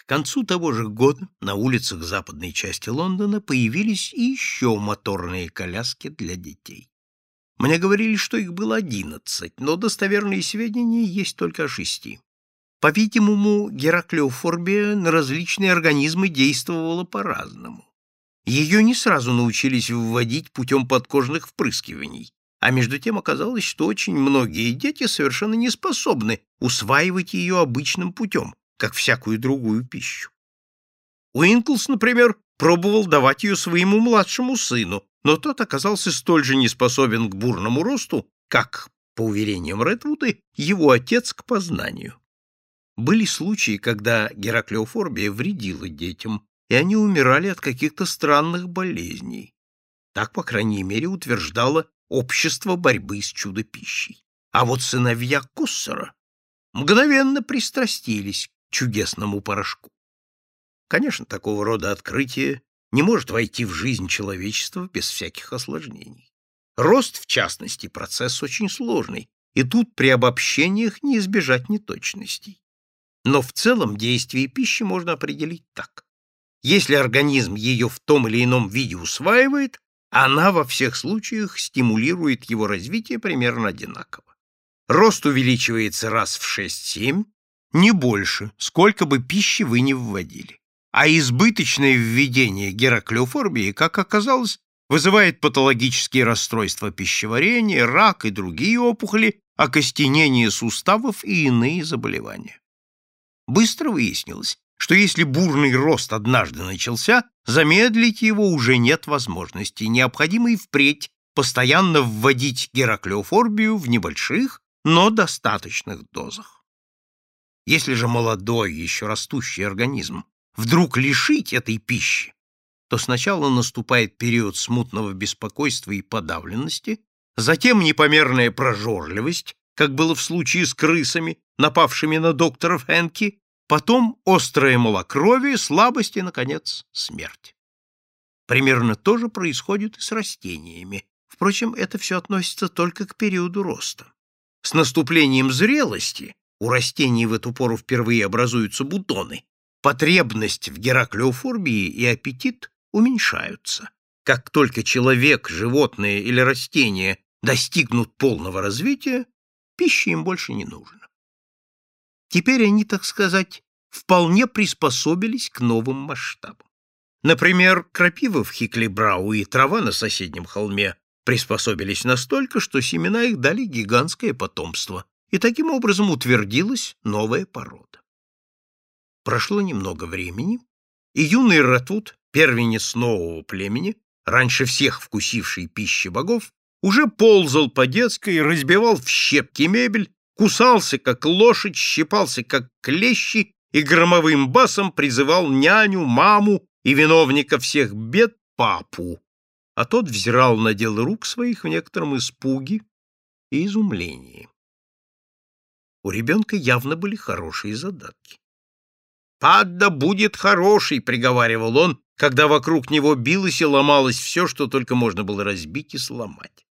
К концу того же года на улицах западной части Лондона появились и еще моторные коляски для детей. Мне говорили, что их было одиннадцать, но достоверные сведения есть только о шести. По-видимому, гераклеофорбия на различные организмы действовала по-разному. Ее не сразу научились вводить путем подкожных впрыскиваний, а между тем оказалось, что очень многие дети совершенно не способны усваивать ее обычным путем, как всякую другую пищу. Уинклс, например, пробовал давать ее своему младшему сыну, но тот оказался столь же неспособен к бурному росту, как, по уверениям Редвуда, его отец к познанию. Были случаи, когда гераклеофорбия вредила детям, и они умирали от каких-то странных болезней. Так, по крайней мере, утверждало общество борьбы с чудо-пищей. А вот сыновья Коссера мгновенно пристрастились чудесному порошку. Конечно, такого рода открытие не может войти в жизнь человечества без всяких осложнений. Рост, в частности, процесс очень сложный, и тут при обобщениях не избежать неточностей. Но в целом действие пищи можно определить так. Если организм ее в том или ином виде усваивает, она во всех случаях стимулирует его развитие примерно одинаково. Рост увеличивается раз в 6-7, не больше, сколько бы пищи вы ни вводили. А избыточное введение гераклеофорбии, как оказалось, вызывает патологические расстройства пищеварения, рак и другие опухоли, окостенение суставов и иные заболевания. Быстро выяснилось, что если бурный рост однажды начался, замедлить его уже нет возможности, необходимо и впредь постоянно вводить гераклеофорбию в небольших, но достаточных дозах. Если же молодой, еще растущий организм вдруг лишить этой пищи, то сначала наступает период смутного беспокойства и подавленности, затем непомерная прожорливость, как было в случае с крысами, напавшими на доктора Фэнки, потом острое малокровие, слабость и, наконец, смерть. Примерно то же происходит и с растениями. Впрочем, это все относится только к периоду роста. С наступлением зрелости у растений в эту пору впервые образуются бутоны, потребность в гераклеофорбии и аппетит уменьшаются. Как только человек, животное или растение достигнут полного развития, пищи им больше не нужна. Теперь они, так сказать, вполне приспособились к новым масштабам. Например, крапива в Хиклибрау и трава на соседнем холме приспособились настолько, что семена их дали гигантское потомство, и таким образом утвердилась новая порода. Прошло немного времени, и юный Ратвуд, первенец нового племени, раньше всех вкусивший пищи богов, уже ползал по детской, разбивал в щепки мебель кусался, как лошадь, щипался, как клещи, и громовым басом призывал няню, маму и виновника всех бед папу, а тот взирал на дело рук своих в некотором испуге и изумлении. У ребенка явно были хорошие задатки. «Падда будет хороший», — приговаривал он, когда вокруг него билось и ломалось все, что только можно было разбить и сломать.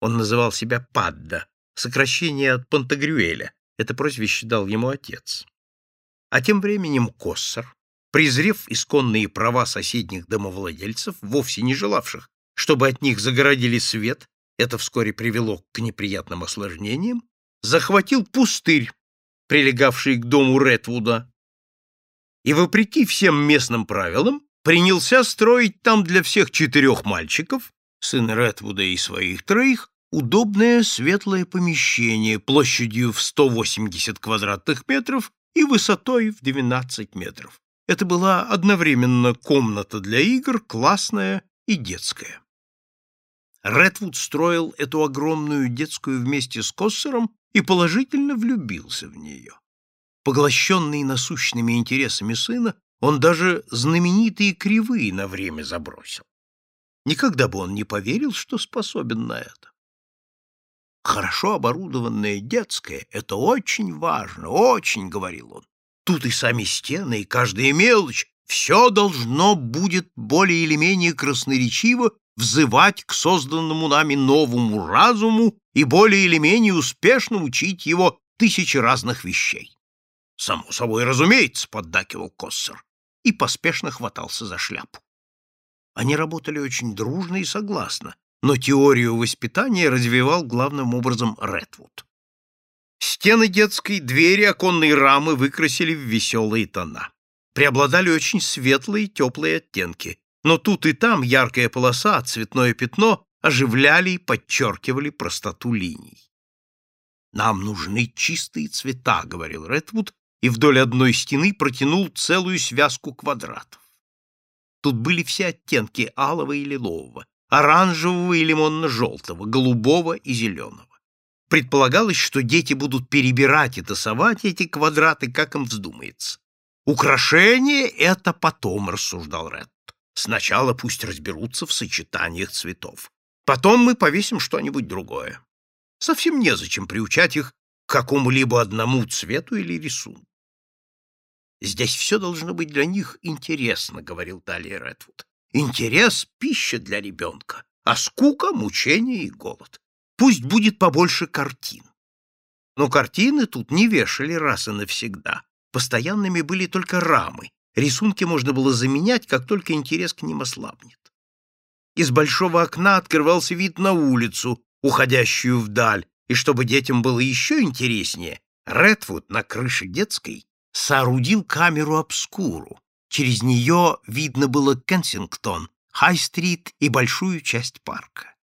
Он называл себя Падда, сокращение от Пантагрюэля, это прозвище дал ему отец. А тем временем Коссор, презрев исконные права соседних домовладельцев, вовсе не желавших, чтобы от них загородили свет, это вскоре привело к неприятным осложнениям, захватил пустырь, прилегавший к дому Редвуда, и, вопреки всем местным правилам, принялся строить там для всех четырех мальчиков, сына Редвуда и своих троих, удобное светлое помещение площадью в 180 квадратных метров и высотой в 12 метров. Это была одновременно комната для игр, классная и детская. Редвуд строил эту огромную детскую вместе с Коссером и положительно влюбился в нее. Поглощенный насущными интересами сына, он даже знаменитые кривые на время забросил. Никогда бы он не поверил, что способен на это. Хорошо оборудованная детская — это очень важно, очень, — говорил он. Тут и сами стены, и каждая мелочь, все должно будет более или менее красноречиво взывать к созданному нами новому разуму и более или менее успешно учить его тысячи разных вещей. Само собой разумеется, поддакивал Коссер и поспешно хватался за шляпу. Они работали очень дружно и согласно, но теорию воспитания развивал главным образом Редвуд. Стены детской двери, оконные рамы выкрасили в веселые тона. Преобладали очень светлые теплые оттенки, но тут и там яркая полоса, цветное пятно оживляли и подчеркивали простоту линий. «Нам нужны чистые цвета», — говорил Редвуд, и вдоль одной стены протянул целую связку квадратов. Тут были все оттенки алого и лилового, оранжевого и лимонно-желтого, голубого и зеленого. Предполагалось, что дети будут перебирать и тасовать эти квадраты, как им вздумается. «Украшение — это потом», — рассуждал Ред. «Сначала пусть разберутся в сочетаниях цветов. Потом мы повесим что-нибудь другое. Совсем незачем приучать их к какому-либо одному цвету или рисунку. Здесь все должно быть для них интересно, — говорил далее Редвуд. Интерес — пища для ребенка, а скука — мучение и голод. Пусть будет побольше картин. Но картины тут не вешали раз и навсегда. Постоянными были только рамы. Рисунки можно было заменять, как только интерес к ним ослабнет. Из большого окна открывался вид на улицу, уходящую вдаль, и чтобы детям было еще интереснее, Редвуд на крыше детской соорудил камеру-обскуру. Через нее видно было Кенсингтон, Хай-стрит и большую часть парка.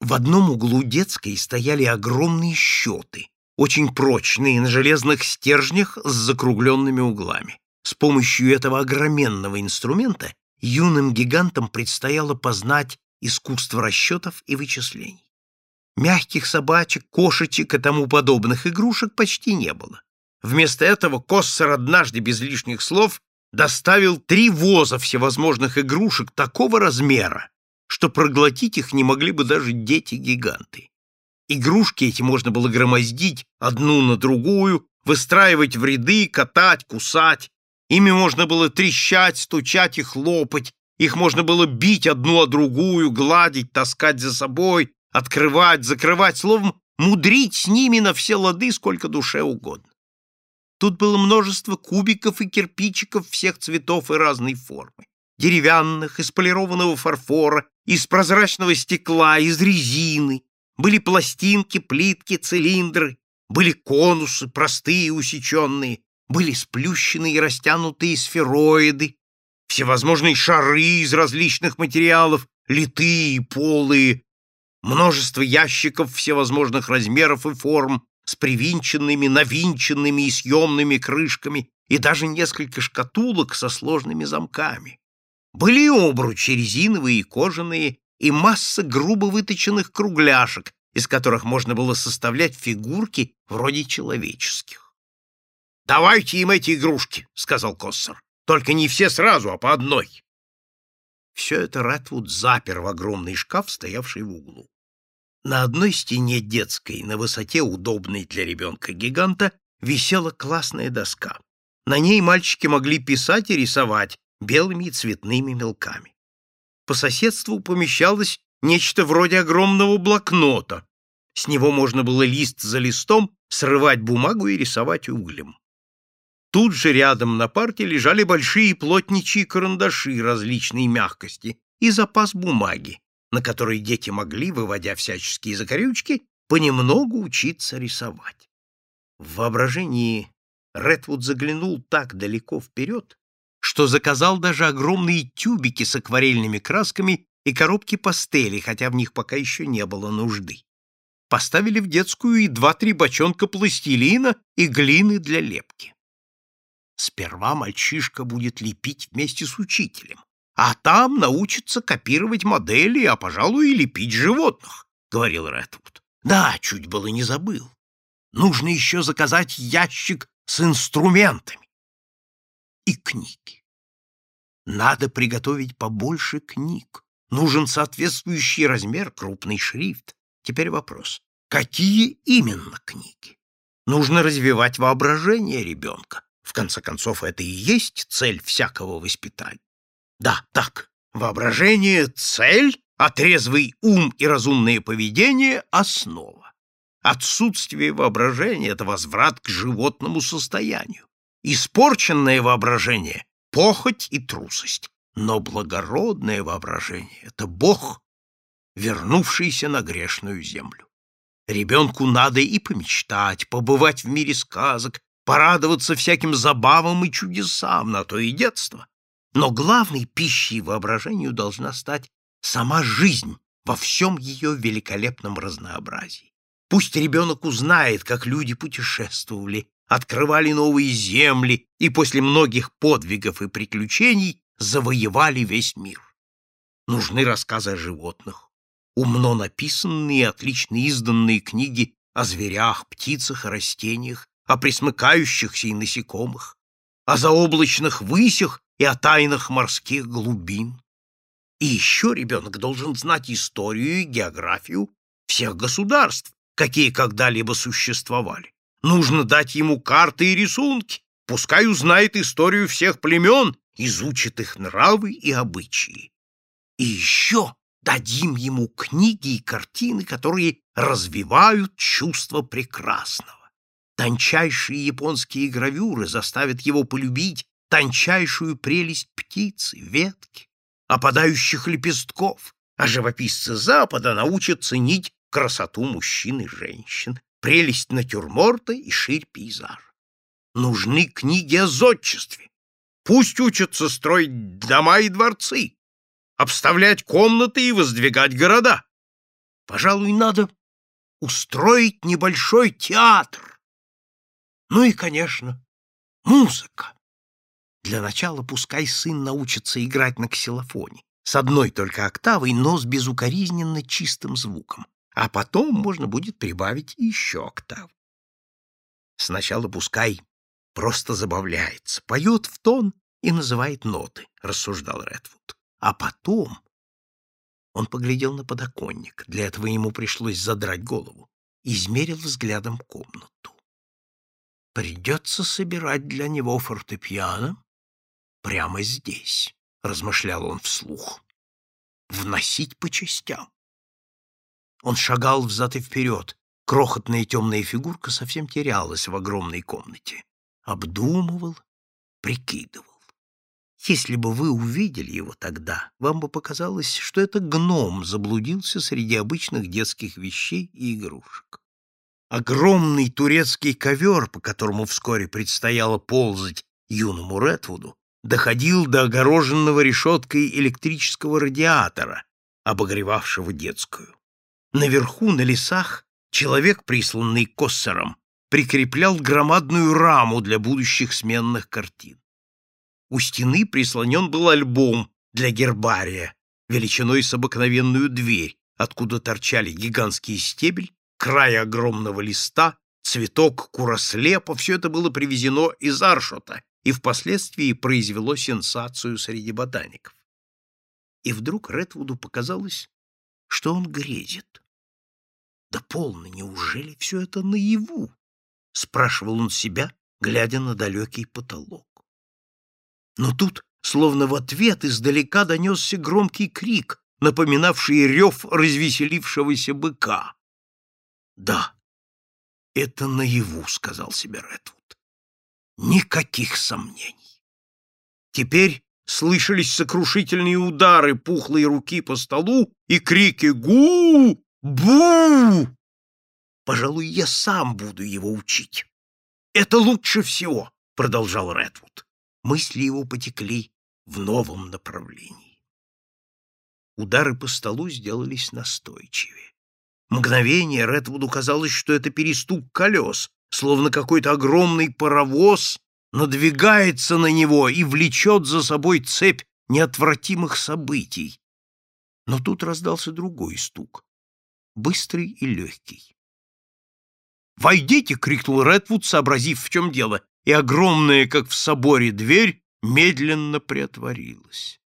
В одном углу детской стояли огромные счеты, очень прочные, на железных стержнях с закругленными углами. С помощью этого огроменного инструмента юным гигантам предстояло познать искусство расчетов и вычислений. Мягких собачек, кошечек и тому подобных игрушек почти не было. Вместо этого Коссер однажды без лишних слов доставил три воза всевозможных игрушек такого размера, что проглотить их не могли бы даже дети-гиганты. Игрушки эти можно было громоздить одну на другую, выстраивать в ряды, катать, кусать. Ими можно было трещать, стучать и хлопать. Их можно было бить одну о другую, гладить, таскать за собой, открывать, закрывать, словом, мудрить с ними на все лады, сколько душе угодно. Тут было множество кубиков и кирпичиков всех цветов и разной формы. Деревянных, из полированного фарфора, из прозрачного стекла, из резины. Были пластинки, плитки, цилиндры. Были конусы, простые, усеченные. Были сплющенные и растянутые сфероиды. Всевозможные шары из различных материалов, литые и полые. Множество ящиков всевозможных размеров и форм, с привинченными, навинченными и съемными крышками, и даже несколько шкатулок со сложными замками. Были и обручи резиновые и кожаные, и масса грубо выточенных кругляшек, из которых можно было составлять фигурки вроде человеческих. «Давайте им эти игрушки», — сказал Коссер. «Только не все сразу, а по одной». Все это Ратвуд запер в огромный шкаф, стоявший в углу. На одной стене детской, на высоте, удобной для ребенка-гиганта, висела классная доска. На ней мальчики могли писать и рисовать белыми и цветными мелками. По соседству помещалось нечто вроде огромного блокнота. С него можно было лист за листом срывать бумагу и рисовать углем. Тут же рядом на парте лежали большие плотничьи карандаши различной мягкости и запас бумаги, на которой дети могли, выводя всяческие закорючки, понемногу учиться рисовать. В воображении Редвуд заглянул так далеко вперед, что заказал даже огромные тюбики с акварельными красками и коробки пастели, хотя в них пока еще не было нужды. Поставили в детскую и два-три бочонка пластилина и глины для лепки. Сперва мальчишка будет лепить вместе с учителем, а там научится копировать модели, а, пожалуй, и лепить животных, — говорил Редвуд. Да, чуть было не забыл. Нужно еще заказать ящик с инструментами. И книги. Надо приготовить побольше книг. Нужен соответствующий размер, крупный шрифт. Теперь вопрос. Какие именно книги? Нужно развивать воображение ребенка. В конце концов, это и есть цель всякого воспитания. Да, так, воображение — цель, а трезвый ум и разумное поведение — основа. Отсутствие воображения — это возврат к животному состоянию. Испорченное воображение — похоть и трусость. Но благородное воображение — это Бог, вернувшийся на грешную землю. Ребенку надо и помечтать, побывать в мире сказок, порадоваться всяким забавам и чудесам, на то и детство. Но главной пищей воображению должна стать сама жизнь во всем ее великолепном разнообразии. Пусть ребенок узнает, как люди путешествовали, открывали новые земли и после многих подвигов и приключений завоевали весь мир. Нужны рассказы о животных, умно написанные и отлично изданные книги о зверях, птицах и растениях, о присмыкающихся и насекомых, о заоблачных высях и о тайнах морских глубин. И еще ребенок должен знать историю и географию всех государств, какие когда-либо существовали. Нужно дать ему карты и рисунки, пускай узнает историю всех племен, изучит их нравы и обычаи. И еще дадим ему книги и картины, которые развивают чувство прекрасного. Тончайшие японские гравюры заставят его полюбить тончайшую прелесть птицы, ветки, опадающих лепестков, а живописцы Запада научат ценить красоту мужчин и женщин, прелесть натюрморта и ширь пейзажа. Нужны книги о зодчестве. Пусть учатся строить дома и дворцы, обставлять комнаты и воздвигать города. Пожалуй, надо устроить небольшой театр. Ну и, конечно, музыка. Для начала пускай сын научится играть на ксилофоне, с одной только октавой, но с безукоризненно чистым звуком а потом можно будет прибавить еще октав. Сначала пускай просто забавляется, поет в тон и называет ноты, — рассуждал Редвуд. А потом он поглядел на подоконник, для этого ему пришлось задрать голову, измерил взглядом комнату. Придется собирать для него фортепиано прямо здесь, — размышлял он вслух. Вносить по частям. Он шагал взад и вперед. Крохотная темная фигурка совсем терялась в огромной комнате. Обдумывал, прикидывал. Если бы вы увидели его тогда, вам бы показалось, что это гном заблудился среди обычных детских вещей и игрушек. Огромный турецкий ковер, по которому вскоре предстояло ползать юному Ретвуду, доходил до огороженного решеткой электрического радиатора, обогревавшего детскую. Наверху, на лесах, человек, присланный Коссером, прикреплял громадную раму для будущих сменных картин. У стены прислонен был альбом для гербария, величиной с обыкновенную дверь, откуда торчали гигантский стебель, край огромного листа, цветок курослепа, все это было привезено из Аршота и впоследствии произвело сенсацию среди ботаников. И вдруг Редвуду показалось, что он грезит. Да полно, неужели все это наяву? Спрашивал он себя, глядя на далекий потолок. Но тут, словно в ответ, издалека донесся громкий крик, напоминавший рев развеселившегося быка. «Да, это наяву», — сказал себе Редвуд. «Никаких сомнений». Теперь слышались сокрушительные удары пухлой руки по столу и крики «Гу! Бу!» «Пожалуй, я сам буду его учить». «Это лучше всего», — продолжал Редвуд. Мысли его потекли в новом направлении. Удары по столу сделались настойчивее. Мгновение Редвуду казалось, что это перестук колес, словно какой-то огромный паровоз надвигается на него и влечет за собой цепь неотвратимых событий. Но тут раздался другой стук, быстрый и легкий. «Войдите!» — крикнул Редвуд, сообразив, в чем дело, и огромная, как в соборе, дверь медленно приотворилась.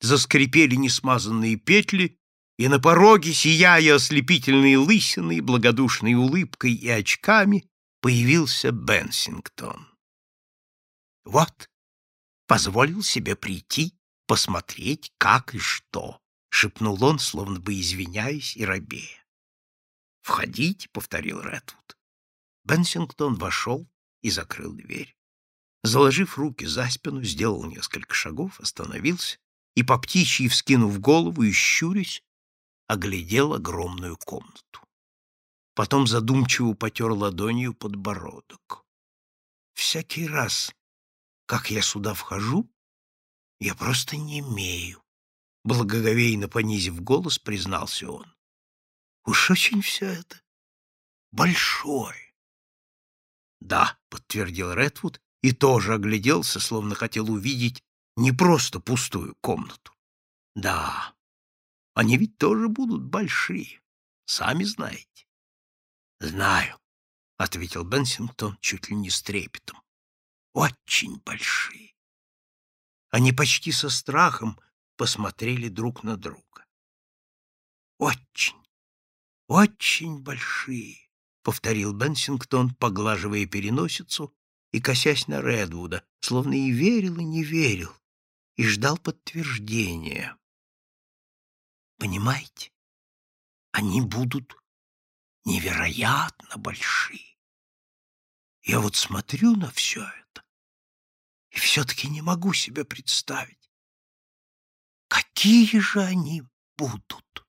Заскрипели несмазанные петли, и на пороге, сияя ослепительной лысиной, благодушной улыбкой и очками, появился Бенсингтон. Вот, позволил себе прийти, посмотреть, как и что, — шепнул он, словно бы извиняясь и робея. — Входите, — повторил Редвуд. Бенсингтон вошел и закрыл дверь. заложив руки за спину, сделал несколько шагов, остановился и, по птичьи вскинув голову и щурясь, оглядел огромную комнату. Потом задумчиво потер ладонью подбородок. Всякий раз, как я сюда вхожу, я просто не имею. Благоговейно понизив голос, признался он. Уж очень все это большое. Да, подтвердил Редвуд и тоже огляделся, словно хотел увидеть не просто пустую комнату. Да, они ведь тоже будут большие, сами знаете. Знаю, ответил Бенсингтон чуть ли не с трепетом. Очень большие. Они почти со страхом посмотрели друг на друга. Очень, очень большие, повторил Бенсингтон, поглаживая переносицу и косясь на Редвуда, словно и верил, и не верил, и ждал подтверждения. Понимаете? Они будут невероятно большие. Я вот смотрю на все это и все-таки не могу себе представить, какие же они будут.